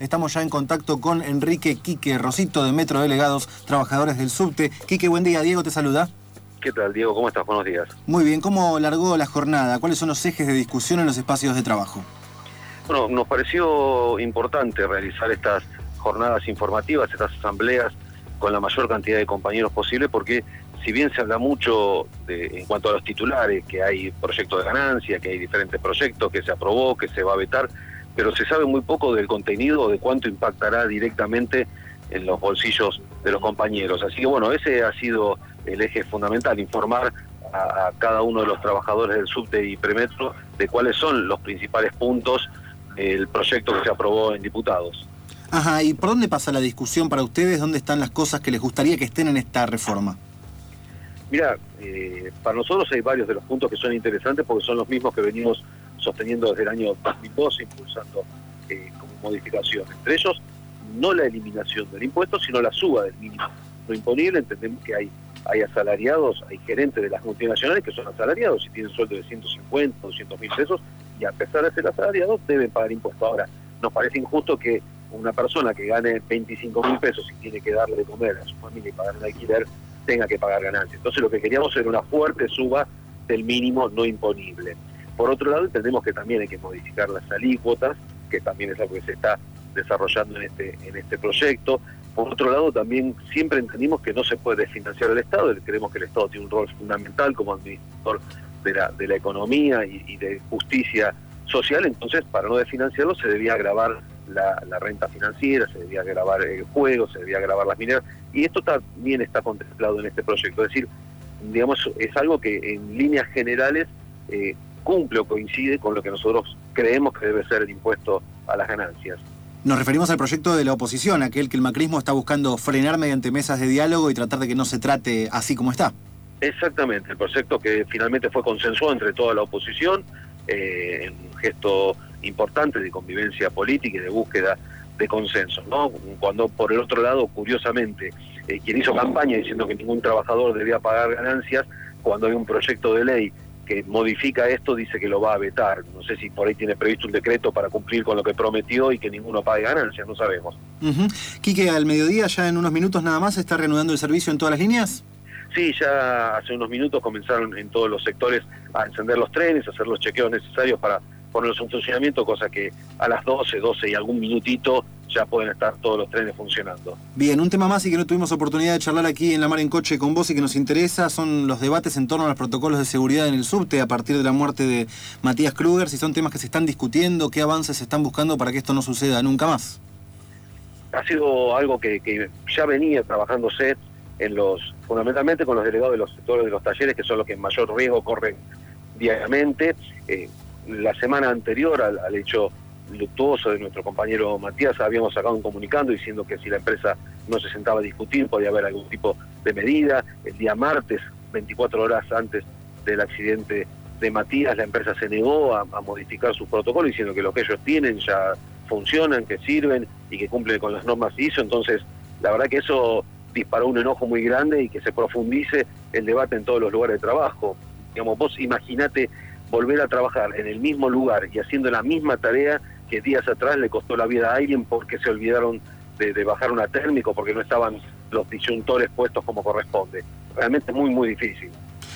Estamos ya en contacto con Enrique Quique Rosito de Metro Delegados, trabajadores del subte. Quique, buen día. Diego te saluda. ¿Qué tal, Diego? ¿Cómo estás? Buenos días. Muy bien. ¿Cómo largó la jornada? ¿Cuáles son los ejes de discusión en los espacios de trabajo? Bueno, nos pareció importante realizar estas jornadas informativas, estas asambleas con la mayor cantidad de compañeros posible, porque si bien se habla mucho de, en cuanto a los titulares, que hay proyectos de ganancia, que hay diferentes proyectos, que se aprobó, que se va a vetar, pero se sabe muy poco del contenido, de cuánto impactará directamente en los bolsillos de los compañeros. Así que bueno, ese ha sido el eje fundamental, informar a, cada uno de los trabajadores del subte y premetro de cuáles son los principales puntos del proyecto que se aprobó en diputados. Ajá, ¿y por dónde pasa la discusión para ustedes? ¿Dónde están las cosas que les gustaría que estén en esta reforma? Mira, eh, para nosotros hay varios de los puntos que son interesantes porque son los mismos que venimos sosteniendo desde el año 2012, impulsando eh, como modificación. Entre ellos, no la eliminación del impuesto, sino la suba del mínimo no imponible. Entendemos que hay, hay asalariados, hay gerentes de las multinacionales que son asalariados y tienen sueldo de 150, 200 mil pesos y a pesar de ser asalariados deben pagar impuestos. Ahora, nos parece injusto que una persona que gane 25 mil pesos y tiene que darle de comer a su familia y pagar un alquiler tenga que pagar ganancias. Entonces lo que queríamos era una fuerte suba del mínimo no imponible. Por otro lado, entendemos que también hay que modificar las alícuotas, que también es algo que se está desarrollando en este, en este proyecto. Por otro lado, también siempre entendimos que no se puede desfinanciar el Estado, creemos que el Estado tiene un rol fundamental como administrador de la, de la economía y, de justicia social, entonces para no desfinanciarlo se debía agravar la, renta financiera, se debía grabar el juego, se debía grabar las mineras, y esto también está contemplado en este proyecto. Es decir, digamos, es algo que en líneas generales eh, cumple o coincide con lo que nosotros creemos que debe ser el impuesto a las ganancias. Nos referimos al proyecto de la oposición, aquel que el macrismo está buscando frenar mediante mesas de diálogo y tratar de que no se trate así como está. Exactamente, el proyecto que finalmente fue consensuado entre toda la oposición, eh, en un gesto importante de convivencia política y de búsqueda de consenso, ¿no? Cuando por el otro lado, curiosamente, eh, quien hizo campaña diciendo que ningún trabajador debía pagar ganancias, cuando hay un proyecto de ley que modifica esto, dice que lo va a vetar. No sé si por ahí tiene previsto un decreto para cumplir con lo que prometió y que ninguno pague ganancias, no sabemos. Quique, al mediodía, ya en unos minutos nada más, ¿está reanudando el servicio en todas las líneas? Sí, ya hace unos minutos comenzaron en todos los sectores a encender los trenes, a hacer los chequeos necesarios para ponerlos en funcionamiento, cosa que a las 12, 12 y algún minutito ya pueden estar todos los trenes funcionando. Bien, un tema más y que no tuvimos oportunidad de charlar aquí en La Mar en Coche con vos y que nos interesa son los debates en torno a los protocolos de seguridad en el subte a partir de la muerte de Matías Kruger, si son temas que se están discutiendo, qué avances se están buscando para que esto no suceda nunca más. Ha sido algo que, ya venía trabajándose en los fundamentalmente con los delegados de los sectores de los talleres, que son los que en mayor riesgo corren diariamente. Eh, la semana anterior al, hecho luctuoso de nuestro compañero Matías, habíamos sacado un comunicando diciendo que si la empresa no se sentaba a discutir podía haber algún tipo de medida. El día martes, 24 horas antes del accidente de Matías, la empresa se negó a, modificar sus protocolos diciendo que lo que ellos tienen ya funcionan, que sirven y que cumplen con las normas ISO. Entonces, la verdad que eso disparó un enojo muy grande y que se profundice el debate en todos los lugares de trabajo. Digamos, vos imaginate volver a trabajar en el mismo lugar y haciendo la misma tarea que días atrás le costó la vida a alguien porque se olvidaron de, bajar una térmico, porque no estaban los disyuntores puestos como corresponde. Realmente muy, muy difícil.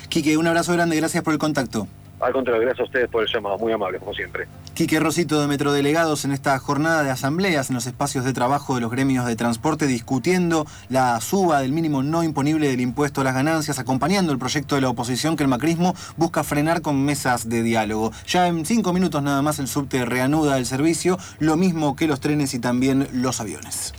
Quique, un abrazo grande, gracias por el contacto. Al contrario, gracias a ustedes por el llamado, muy amable, como siempre. Quique Rosito de Metrodelegados en esta jornada de asambleas en los espacios de trabajo de los gremios de transporte discutiendo la suba del mínimo no imponible del impuesto a las ganancias, acompañando el proyecto de la oposición que el macrismo busca frenar con mesas de diálogo. Ya en cinco minutos nada más el subte reanuda el servicio, lo mismo que los trenes y también los aviones.